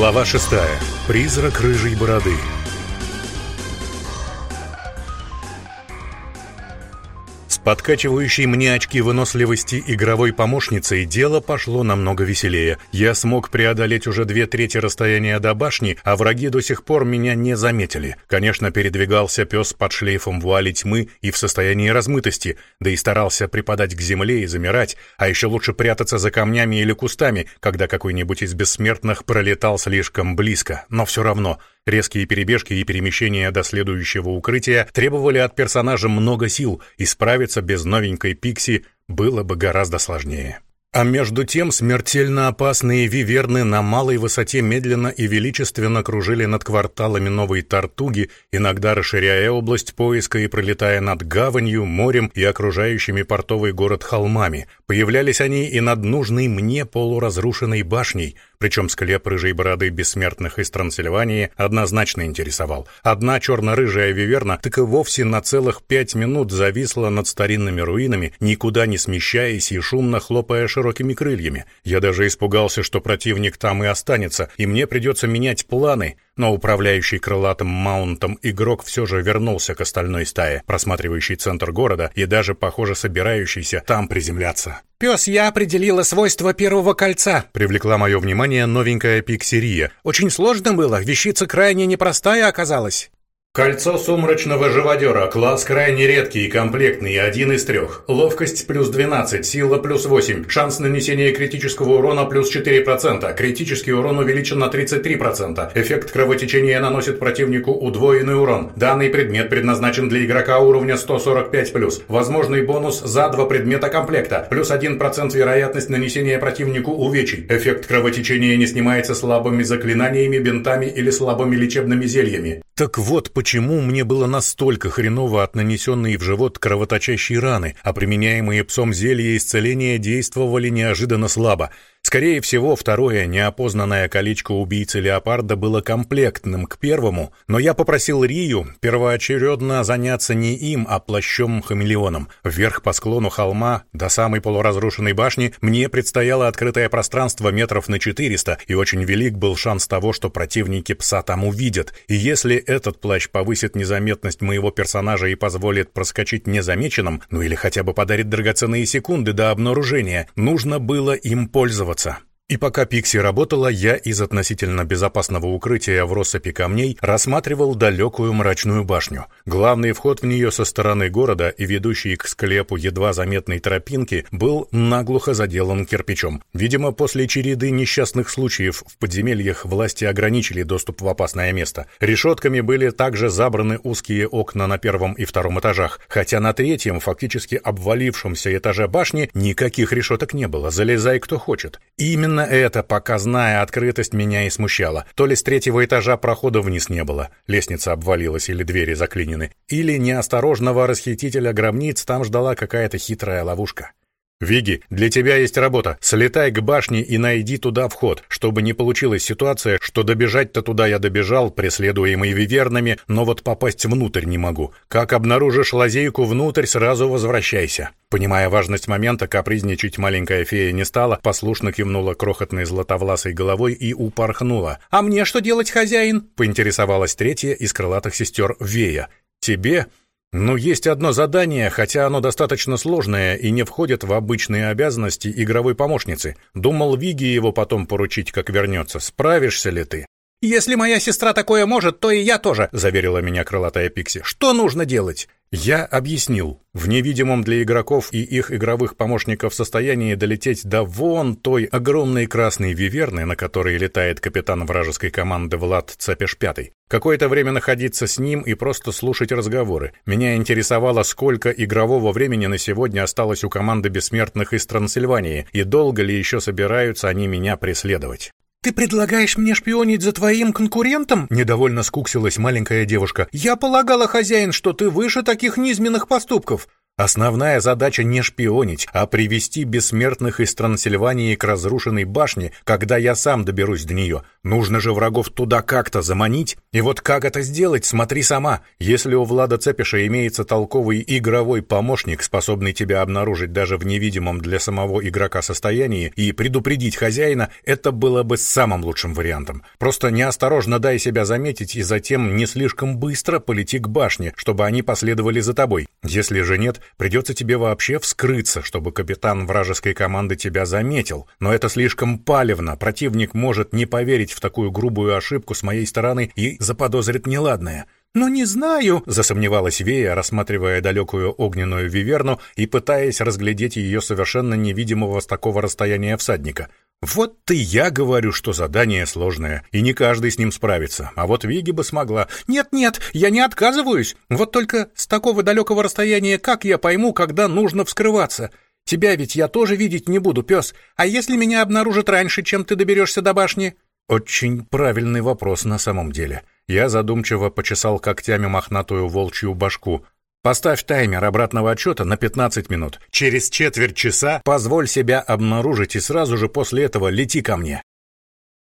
Глава шестая. Призрак рыжей бороды. Подкачивающей мне очки выносливости игровой помощницей дело пошло намного веселее. Я смог преодолеть уже две трети расстояния до башни, а враги до сих пор меня не заметили. Конечно, передвигался пес под шлейфом вуали тьмы и в состоянии размытости, да и старался припадать к земле и замирать, а еще лучше прятаться за камнями или кустами, когда какой-нибудь из бессмертных пролетал слишком близко. Но все равно Резкие перебежки и перемещения до следующего укрытия требовали от персонажа много сил, и справиться без новенькой Пикси было бы гораздо сложнее. А между тем смертельно опасные виверны на малой высоте медленно и величественно кружили над кварталами Новой Тартуги, иногда расширяя область поиска и пролетая над гаванью, морем и окружающими портовый город холмами. Появлялись они и над нужной мне полуразрушенной башней — причем склеп рыжей бороды бессмертных из Трансильвании однозначно интересовал. Одна черно-рыжая виверна так и вовсе на целых пять минут зависла над старинными руинами, никуда не смещаясь и шумно хлопая широкими крыльями. Я даже испугался, что противник там и останется, и мне придется менять планы — но управляющий крылатым маунтом игрок все же вернулся к остальной стае, просматривающей центр города и даже, похоже, собирающийся там приземляться. «Пес, я определила свойства первого кольца», — привлекла мое внимание новенькая пиксерия. «Очень сложно было, вещица крайне непростая оказалась». Кольцо сумрачного живодера. Класс крайне редкий и комплектный, один из трех. Ловкость плюс 12, сила плюс 8, шанс нанесения критического урона плюс 4%, критический урон увеличен на 33%, эффект кровотечения наносит противнику удвоенный урон. Данный предмет предназначен для игрока уровня 145+, возможный бонус за два предмета комплекта, плюс 1% вероятность нанесения противнику увечий. Эффект кровотечения не снимается слабыми заклинаниями, бинтами или слабыми лечебными зельями. Так вот, почему мне было настолько хреново от нанесенной в живот кровоточащей раны, а применяемые псом зелья исцеления действовали неожиданно слабо. Скорее всего, второе неопознанное колечко убийцы леопарда было комплектным к первому, но я попросил Рию первоочередно заняться не им, а плащом-хамелеоном. Вверх по склону холма до самой полуразрушенной башни мне предстояло открытое пространство метров на 400, и очень велик был шанс того, что противники пса там увидят. И если этот плащ повысит незаметность моего персонажа и позволит проскочить незамеченным, ну или хотя бы подарит драгоценные секунды до обнаружения, нужно было им пользоваться пользоваться. И пока Пикси работала, я из относительно безопасного укрытия в россыпи камней рассматривал далекую мрачную башню. Главный вход в нее со стороны города и ведущий к склепу едва заметной тропинки был наглухо заделан кирпичом. Видимо, после череды несчастных случаев в подземельях власти ограничили доступ в опасное место. Решетками были также забраны узкие окна на первом и втором этажах, хотя на третьем, фактически обвалившемся этаже башни, никаких решеток не было, залезай кто хочет. И именно Именно эта показная открытость меня и смущала. То ли с третьего этажа прохода вниз не было, лестница обвалилась или двери заклинены, или неосторожного расхитителя гробниц там ждала какая-то хитрая ловушка. «Виги, для тебя есть работа. Слетай к башне и найди туда вход, чтобы не получилась ситуация, что добежать-то туда я добежал, преследуемый вивернами, но вот попасть внутрь не могу. Как обнаружишь лазейку внутрь, сразу возвращайся». Понимая важность момента, капризничать маленькая фея не стала, послушно кивнула крохотной златовласой головой и упорхнула. «А мне что делать, хозяин?» — поинтересовалась третья из крылатых сестер Вея. «Тебе но есть одно задание, хотя оно достаточно сложное и не входит в обычные обязанности игровой помощницы. Думал Виги его потом поручить, как вернется. Справишься ли ты? «Если моя сестра такое может, то и я тоже», — заверила меня крылатая Пикси. «Что нужно делать?» Я объяснил. В невидимом для игроков и их игровых помощников состоянии долететь до вон той огромной красной виверны, на которой летает капитан вражеской команды Влад Цепеш-5. Какое-то время находиться с ним и просто слушать разговоры. Меня интересовало, сколько игрового времени на сегодня осталось у команды бессмертных из Трансильвании, и долго ли еще собираются они меня преследовать. «Ты предлагаешь мне шпионить за твоим конкурентом?» Недовольно скуксилась маленькая девушка. «Я полагала, хозяин, что ты выше таких низменных поступков. Основная задача не шпионить, а привести бессмертных из Трансильвании к разрушенной башне, когда я сам доберусь до нее. Нужно же врагов туда как-то заманить. И вот как это сделать, смотри сама. Если у Влада Цепиша имеется толковый игровой помощник, способный тебя обнаружить даже в невидимом для самого игрока состоянии и предупредить хозяина, это было бы самым лучшим вариантом. Просто неосторожно дай себя заметить и затем не слишком быстро полети к башне, чтобы они последовали за тобой. Если же нет, Придется тебе вообще вскрыться, чтобы капитан вражеской команды тебя заметил. Но это слишком палевно. Противник может не поверить в такую грубую ошибку с моей стороны и заподозрит неладное. «Но не знаю», — засомневалась Вея, рассматривая далекую огненную виверну и пытаясь разглядеть ее совершенно невидимого с такого расстояния всадника. «Вот ты я говорю, что задание сложное, и не каждый с ним справится. А вот Виги бы смогла. Нет-нет, я не отказываюсь. Вот только с такого далекого расстояния как я пойму, когда нужно вскрываться? Тебя ведь я тоже видеть не буду, пес. А если меня обнаружат раньше, чем ты доберешься до башни?» Очень правильный вопрос на самом деле. Я задумчиво почесал когтями мохнатую волчью башку. Поставь таймер обратного отчета на 15 минут. Через четверть часа позволь себя обнаружить и сразу же после этого лети ко мне.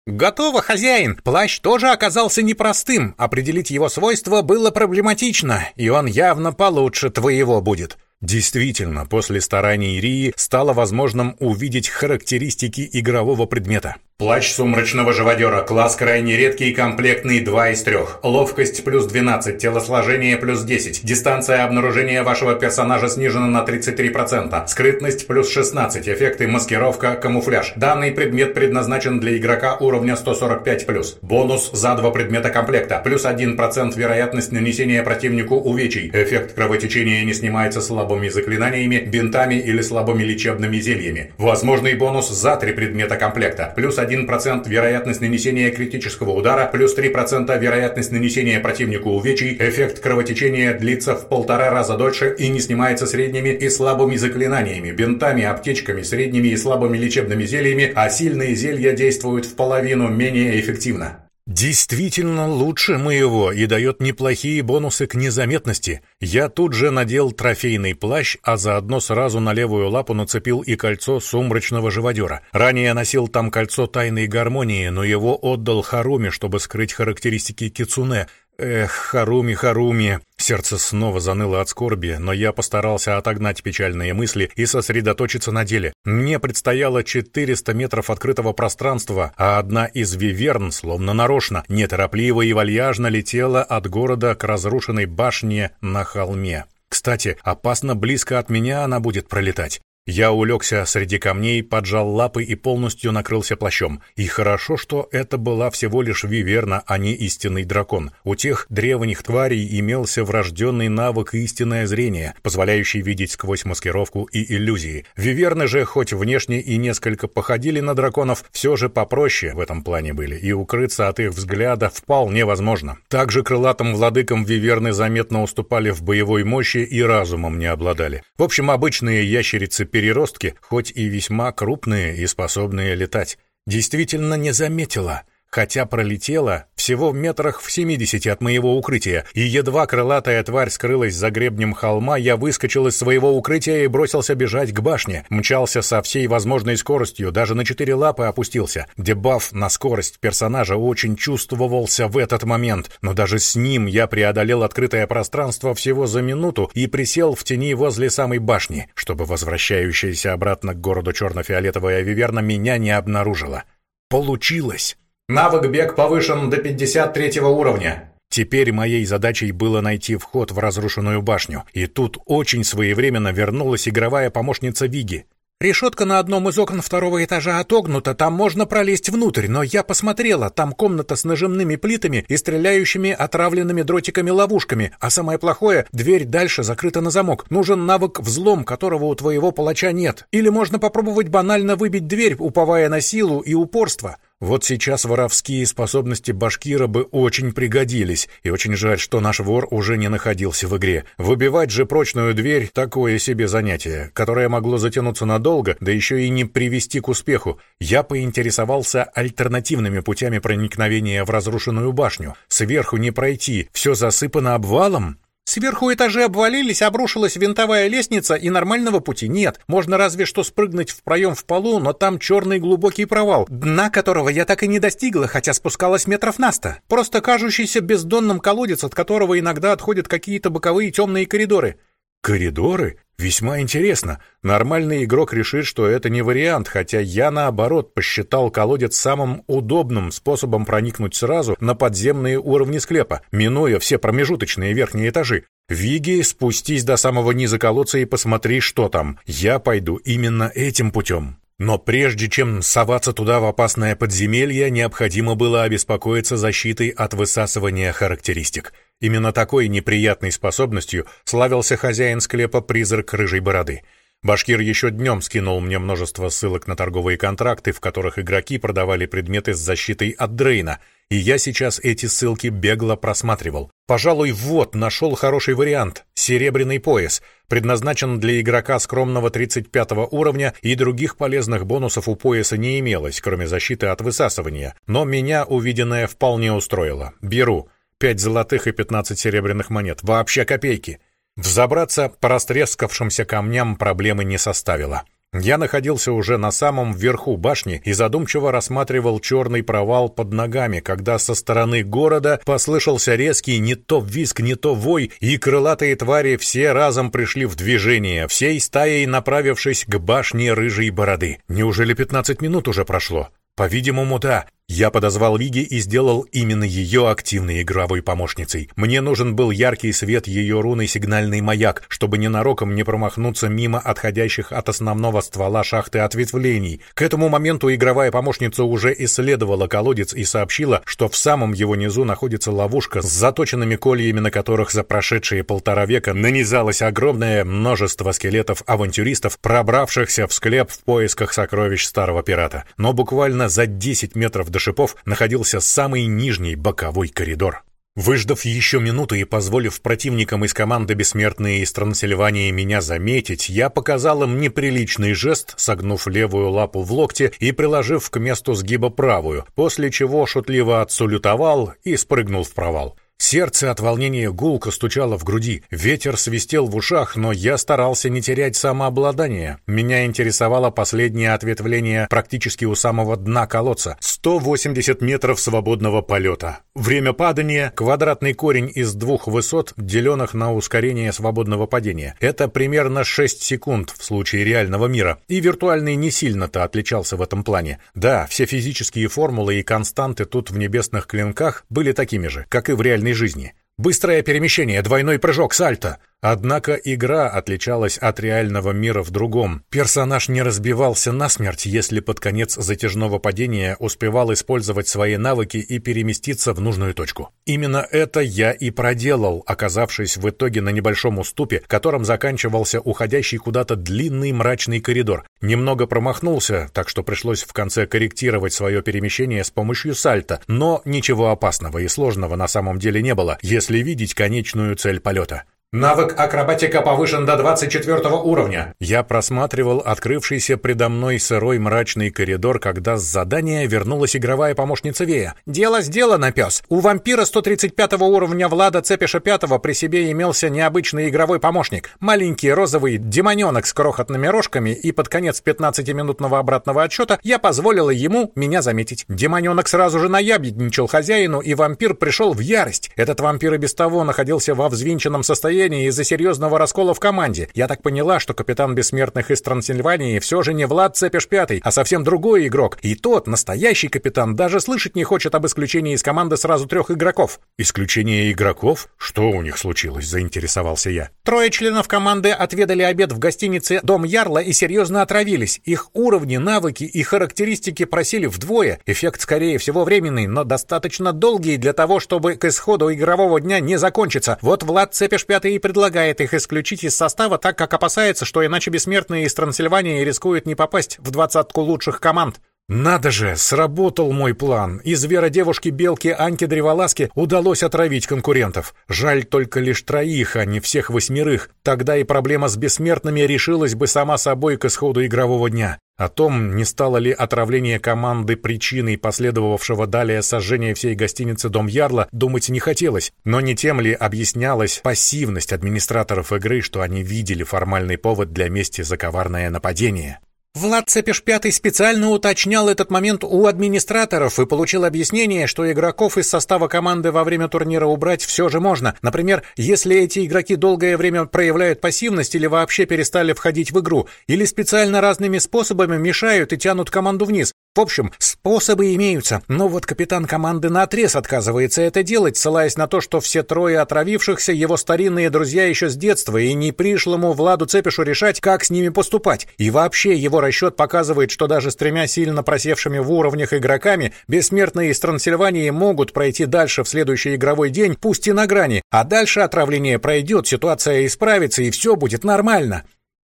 «Готово, хозяин! Плащ тоже оказался непростым. Определить его свойства было проблематично, и он явно получше твоего будет». Действительно, после стараний Рии стало возможным увидеть характеристики игрового предмета. Плащ сумрачного живодера. Класс крайне редкий, комплектный 2 из 3. Ловкость плюс 12, телосложение плюс 10. Дистанция обнаружения вашего персонажа снижена на 33%. Скрытность плюс 16. Эффекты маскировка, камуфляж. Данный предмет предназначен для игрока уровня 145+. Бонус за два предмета комплекта. Плюс 1% вероятность нанесения противнику увечий. Эффект кровотечения не снимается слабыми заклинаниями, бинтами или слабыми лечебными зельями. Возможный бонус за три предмета комплекта. Плюс 1 1% вероятность нанесения критического удара, плюс 3% вероятность нанесения противнику увечий, эффект кровотечения длится в полтора раза дольше и не снимается средними и слабыми заклинаниями, бинтами, аптечками, средними и слабыми лечебными зельями, а сильные зелья действуют в половину менее эффективно. Действительно лучше моего и дает неплохие бонусы к незаметности. Я тут же надел трофейный плащ, а заодно сразу на левую лапу нацепил и кольцо сумрачного живодера. Ранее носил там кольцо тайной гармонии, но его отдал Харуми, чтобы скрыть характеристики кицуне. Эх, Харуми, Харуми. Сердце снова заныло от скорби, но я постарался отогнать печальные мысли и сосредоточиться на деле. Мне предстояло 400 метров открытого пространства, а одна из виверн, словно нарочно, неторопливо и вальяжно летела от города к разрушенной башне на холме. Кстати, опасно близко от меня она будет пролетать. Я улегся среди камней, поджал лапы и полностью накрылся плащом. И хорошо, что это была всего лишь виверна, а не истинный дракон. У тех древних тварей имелся врожденный навык истинное зрение, позволяющий видеть сквозь маскировку и иллюзии. Виверны же, хоть внешне и несколько походили на драконов, все же попроще в этом плане были, и укрыться от их взгляда вполне возможно. Также крылатым владыкам виверны заметно уступали в боевой мощи и разумом не обладали. В общем, обычные ящерицы переростки, хоть и весьма крупные и способные летать. Действительно не заметила — хотя пролетела всего в метрах в 70 от моего укрытия, и едва крылатая тварь скрылась за гребнем холма, я выскочил из своего укрытия и бросился бежать к башне. Мчался со всей возможной скоростью, даже на четыре лапы опустился. Дебаф на скорость персонажа очень чувствовался в этот момент, но даже с ним я преодолел открытое пространство всего за минуту и присел в тени возле самой башни, чтобы возвращающаяся обратно к городу черно-фиолетовая виверна меня не обнаружила. Получилось! Навык бег повышен до 53 уровня. Теперь моей задачей было найти вход в разрушенную башню, и тут очень своевременно вернулась игровая помощница Виги. Решетка на одном из окон второго этажа отогнута, там можно пролезть внутрь, но я посмотрела, там комната с нажимными плитами и стреляющими отравленными дротиками-ловушками, а самое плохое, дверь дальше закрыта на замок. Нужен навык взлом, которого у твоего палача нет. Или можно попробовать банально выбить дверь, уповая на силу и упорство. Вот сейчас воровские способности Башкира бы очень пригодились, и очень жаль, что наш вор уже не находился в игре. Выбивать же прочную дверь — такое себе занятие, которое могло затянуться надолго, да еще и не привести к успеху. Я поинтересовался альтернативными путями проникновения в разрушенную башню. Сверху не пройти, все засыпано обвалом. Сверху этажи обвалились, обрушилась винтовая лестница, и нормального пути нет. Можно разве что спрыгнуть в проем в полу, но там черный глубокий провал, дна которого я так и не достигла, хотя спускалась метров на сто. Просто кажущийся бездонным колодец, от которого иногда отходят какие-то боковые темные коридоры. Коридоры? Весьма интересно. Нормальный игрок решит, что это не вариант, хотя я, наоборот, посчитал колодец самым удобным способом проникнуть сразу на подземные уровни склепа, минуя все промежуточные верхние этажи. Виги, спустись до самого низа колодца и посмотри, что там. Я пойду именно этим путем. Но прежде чем соваться туда в опасное подземелье, необходимо было обеспокоиться защитой от высасывания характеристик — Именно такой неприятной способностью славился хозяин склепа «Призрак рыжей бороды». Башкир еще днем скинул мне множество ссылок на торговые контракты, в которых игроки продавали предметы с защитой от Дрейна, и я сейчас эти ссылки бегло просматривал. Пожалуй, вот, нашел хороший вариант. Серебряный пояс. Предназначен для игрока скромного 35 уровня, и других полезных бонусов у пояса не имелось, кроме защиты от высасывания. Но меня увиденное вполне устроило. Беру. Пять золотых и пятнадцать серебряных монет. Вообще копейки. Взобраться по растрескавшимся камням проблемы не составило. Я находился уже на самом верху башни и задумчиво рассматривал черный провал под ногами, когда со стороны города послышался резкий не то визг, не то вой, и крылатые твари все разом пришли в движение, всей стаей направившись к башне рыжей бороды. Неужели пятнадцать минут уже прошло? По-видимому, да. Я подозвал Виги и сделал именно ее активной игровой помощницей. Мне нужен был яркий свет ее руны сигнальный маяк, чтобы ненароком не промахнуться мимо отходящих от основного ствола шахты ответвлений. К этому моменту игровая помощница уже исследовала колодец и сообщила, что в самом его низу находится ловушка с заточенными кольями, на которых за прошедшие полтора века нанизалось огромное множество скелетов-авантюристов, пробравшихся в склеп в поисках сокровищ старого пирата. Но буквально за 10 метров до до шипов находился самый нижний боковой коридор. Выждав еще минуту и позволив противникам из команды «Бессмертные» из Трансильвании меня заметить, я показал им неприличный жест, согнув левую лапу в локте и приложив к месту сгиба правую, после чего шутливо отсулютовал и спрыгнул в провал. Сердце от волнения гулко стучало в груди, ветер свистел в ушах, но я старался не терять самообладание. Меня интересовало последнее ответвление практически у самого дна колодца. 180 метров свободного полета. Время падания — квадратный корень из двух высот, деленных на ускорение свободного падения. Это примерно 6 секунд в случае реального мира. И виртуальный не сильно-то отличался в этом плане. Да, все физические формулы и константы тут в небесных клинках были такими же, как и в реальной жизни. Быстрое перемещение, двойной прыжок, сальто. Однако игра отличалась от реального мира в другом. Персонаж не разбивался насмерть, если под конец затяжного падения успевал использовать свои навыки и переместиться в нужную точку. Именно это я и проделал, оказавшись в итоге на небольшом уступе, которым заканчивался уходящий куда-то длинный мрачный коридор. Немного промахнулся, так что пришлось в конце корректировать свое перемещение с помощью сальта, но ничего опасного и сложного на самом деле не было, если видеть конечную цель полета. Навык акробатика повышен до 24 уровня. Я просматривал открывшийся предо мной сырой мрачный коридор, когда с задания вернулась игровая помощница Вея. «Дело сделано, пес. У вампира 135 уровня Влада Цепиша 5 при себе имелся необычный игровой помощник. Маленький розовый демоненок с крохотными рожками, и под конец 15-минутного обратного отсчета я позволила ему меня заметить. Демоненок сразу же наябедничал хозяину, и вампир пришел в ярость. Этот вампир и без того находился во взвинченном состоянии, состоянии из-за серьезного раскола в команде. Я так поняла, что капитан Бессмертных из Трансильвании все же не Влад Цепиш Пятый, а совсем другой игрок. И тот, настоящий капитан, даже слышать не хочет об исключении из команды сразу трех игроков. «Исключение игроков? Что у них случилось?» – заинтересовался я. Трое членов команды отведали обед в гостинице «Дом Ярла» и серьезно отравились. Их уровни, навыки и характеристики просили вдвое. Эффект, скорее всего, временный, но достаточно долгий для того, чтобы к исходу игрового дня не закончиться. Вот Влад Цепиш Пятый и предлагает их исключить из состава, так как опасается, что иначе бессмертные из Трансильвании рискуют не попасть в двадцатку лучших команд. Надо же, сработал мой план. Из зверодевушки-белки Аньки Древоласки удалось отравить конкурентов. Жаль только лишь троих, а не всех восьмерых. Тогда и проблема с бессмертными решилась бы сама собой к исходу игрового дня. О том, не стало ли отравление команды причиной последовавшего далее сожжения всей гостиницы «Дом Ярла», думать не хотелось, но не тем ли объяснялась пассивность администраторов игры, что они видели формальный повод для мести за коварное нападение. Влад Цепиш Пятый специально уточнял этот момент у администраторов и получил объяснение, что игроков из состава команды во время турнира убрать все же можно. Например, если эти игроки долгое время проявляют пассивность или вообще перестали входить в игру, или специально разными способами мешают и тянут команду вниз. В общем, способы имеются, но вот капитан команды наотрез отказывается это делать, ссылаясь на то, что все трое отравившихся его старинные друзья еще с детства, и не пришлому Владу Цепишу решать, как с ними поступать. И вообще его расчет показывает, что даже с тремя сильно просевшими в уровнях игроками, бессмертные из Трансильвании могут пройти дальше в следующий игровой день, пусть и на грани, а дальше отравление пройдет, ситуация исправится, и все будет нормально.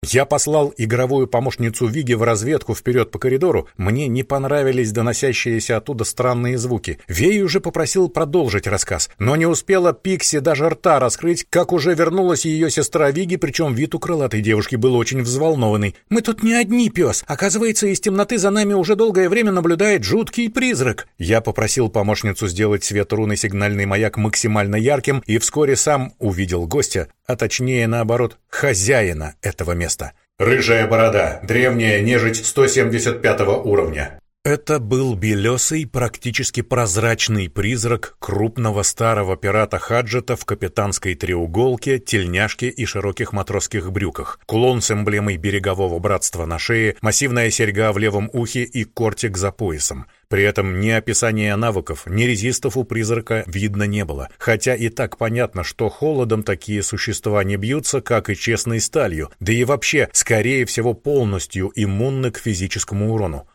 Я послал игровую помощницу Виги в разведку вперед по коридору. Мне не понравились доносящиеся оттуда странные звуки. Вей уже попросил продолжить рассказ, но не успела Пикси даже рта раскрыть, как уже вернулась ее сестра Виги, причем вид у крылатой девушки был очень взволнованный. «Мы тут не одни, пес. Оказывается, из темноты за нами уже долгое время наблюдает жуткий призрак». Я попросил помощницу сделать свет руны сигнальный маяк максимально ярким и вскоре сам увидел гостя, а точнее наоборот, хозяина этого места. Рыжая борода, древняя нежить 175 уровня. Это был белесый, практически прозрачный призрак крупного старого пирата Хаджета в капитанской треуголке, тельняшке и широких матросских брюках, кулон с эмблемой берегового братства на шее, массивная серьга в левом ухе и кортик за поясом. При этом ни описания навыков, ни резистов у призрака видно не было, хотя и так понятно, что холодом такие существа не бьются, как и честной сталью, да и вообще, скорее всего, полностью иммунны к физическому урону.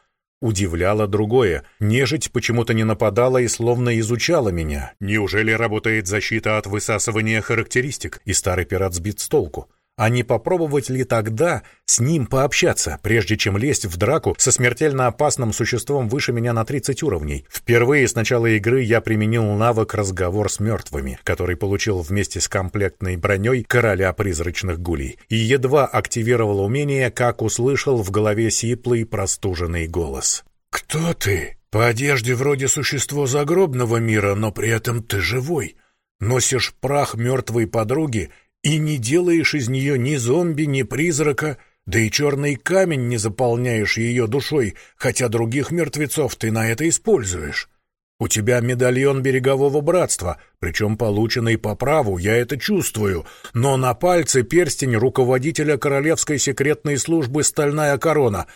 Удивляло другое. Нежить почему-то не нападала и словно изучала меня. Неужели работает защита от высасывания характеристик, и старый пират сбит с толку? А не попробовать ли тогда с ним пообщаться, прежде чем лезть в драку со смертельно опасным существом выше меня на 30 уровней? Впервые с начала игры я применил навык «Разговор с мертвыми», который получил вместе с комплектной броней короля призрачных гулей, и едва активировал умение, как услышал в голове сиплый простуженный голос. «Кто ты? По одежде вроде существо загробного мира, но при этом ты живой». Носишь прах мертвой подруги и не делаешь из нее ни зомби, ни призрака, да и черный камень не заполняешь ее душой, хотя других мертвецов ты на это используешь. У тебя медальон берегового братства, причем полученный по праву, я это чувствую, но на пальце перстень руководителя королевской секретной службы «Стальная корона»,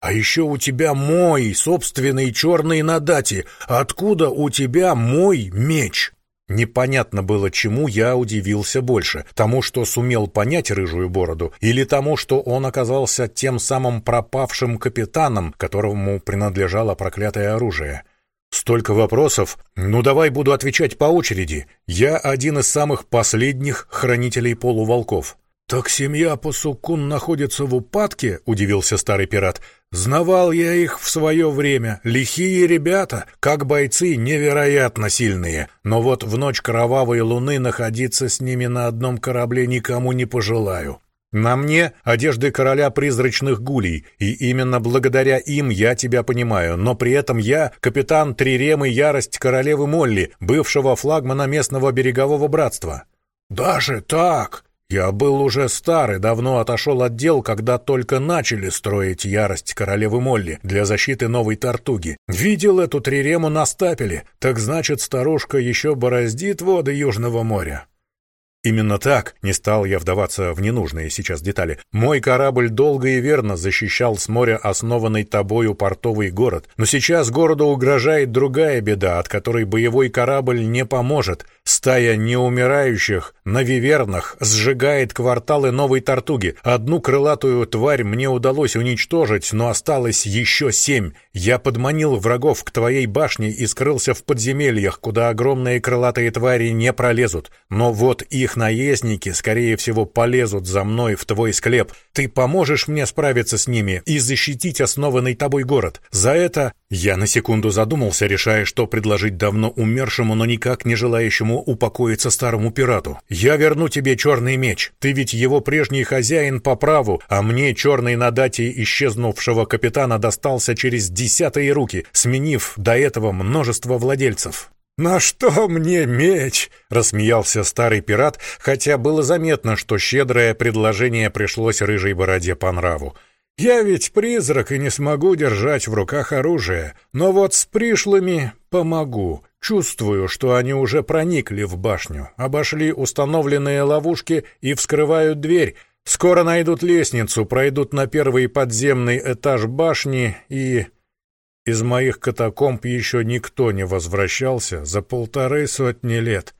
а еще у тебя мой собственный черный на дате. Откуда у тебя мой меч?» Непонятно было, чему я удивился больше. Тому, что сумел понять рыжую бороду, или тому, что он оказался тем самым пропавшим капитаном, которому принадлежало проклятое оружие. Столько вопросов. Ну, давай буду отвечать по очереди. Я один из самых последних хранителей полуволков. «Так семья Пасукун находится в упадке?» — удивился старый пират. «Знавал я их в свое время. Лихие ребята, как бойцы, невероятно сильные. Но вот в ночь кровавой луны находиться с ними на одном корабле никому не пожелаю. На мне одежды короля призрачных гулей, и именно благодаря им я тебя понимаю, но при этом я капитан Триремы Ярость королевы Молли, бывшего флагмана местного берегового братства». «Даже так?» Я был уже старый, давно отошел от дел, когда только начали строить ярость королевы Молли для защиты новой Тартуги. Видел эту трирему на стапеле, так значит, старушка еще бороздит воды Южного моря. Именно так, не стал я вдаваться в ненужные сейчас детали, мой корабль долго и верно защищал с моря основанный тобою портовый город. Но сейчас городу угрожает другая беда, от которой боевой корабль не поможет. Стая неумирающих на вивернах сжигает кварталы новой Тартуги. Одну крылатую тварь мне удалось уничтожить, но осталось еще семь. Я подманил врагов к твоей башне и скрылся в подземельях, куда огромные крылатые твари не пролезут. Но вот их их наездники, скорее всего, полезут за мной в твой склеп. Ты поможешь мне справиться с ними и защитить основанный тобой город. За это я на секунду задумался, решая, что предложить давно умершему, но никак не желающему упокоиться старому пирату. Я верну тебе черный меч. Ты ведь его прежний хозяин по праву, а мне черный на дате исчезнувшего капитана достался через десятые руки, сменив до этого множество владельцев. «На что мне меч?» — рассмеялся старый пират, хотя было заметно, что щедрое предложение пришлось рыжей бороде по нраву. «Я ведь призрак и не смогу держать в руках оружие, но вот с пришлыми помогу. Чувствую, что они уже проникли в башню, обошли установленные ловушки и вскрывают дверь. Скоро найдут лестницу, пройдут на первый подземный этаж башни и...» Из моих катакомб еще никто не возвращался за полторы сотни лет.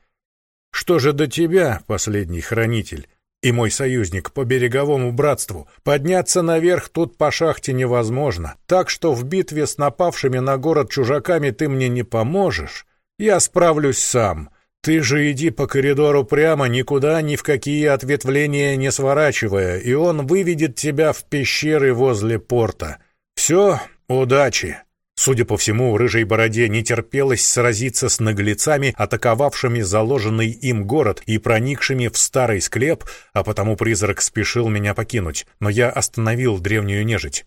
Что же до тебя, последний хранитель, и мой союзник по береговому братству, подняться наверх тут по шахте невозможно, так что в битве с напавшими на город чужаками ты мне не поможешь. Я справлюсь сам. Ты же иди по коридору прямо, никуда ни в какие ответвления не сворачивая, и он выведет тебя в пещеры возле порта. Все, удачи!» Судя по всему, рыжей бороде не терпелось сразиться с наглецами, атаковавшими заложенный им город и проникшими в старый склеп, а потому призрак спешил меня покинуть, но я остановил древнюю нежить.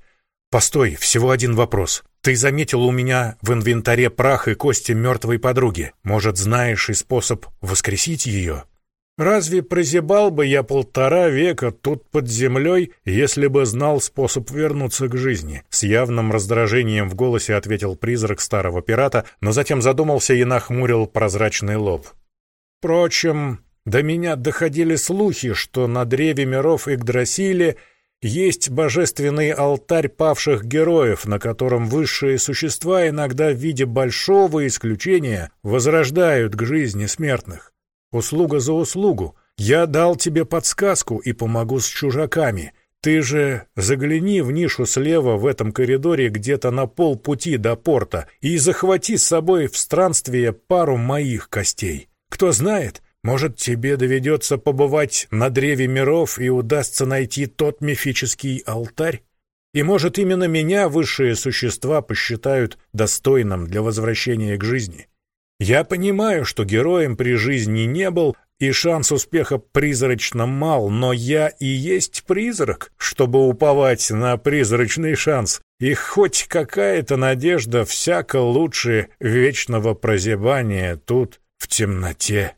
«Постой, всего один вопрос. Ты заметил у меня в инвентаре прах и кости мертвой подруги. Может, знаешь и способ воскресить ее?» Разве прозябал бы я полтора века тут под землей, если бы знал способ вернуться к жизни? С явным раздражением в голосе ответил призрак старого пирата, но затем задумался и нахмурил прозрачный лоб. Впрочем, до меня доходили слухи, что на древе миров Игдрасиле есть божественный алтарь павших героев, на котором высшие существа иногда в виде большого исключения возрождают к жизни смертных. Услуга за услугу. Я дал тебе подсказку и помогу с чужаками. Ты же загляни в нишу слева в этом коридоре где-то на полпути до порта и захвати с собой в странствие пару моих костей. Кто знает, может, тебе доведется побывать на древе миров и удастся найти тот мифический алтарь? И, может, именно меня высшие существа посчитают достойным для возвращения к жизни. Я понимаю, что героем при жизни не был, и шанс успеха призрачно мал, но я и есть призрак, чтобы уповать на призрачный шанс, и хоть какая-то надежда всяко лучше вечного прозябания тут в темноте.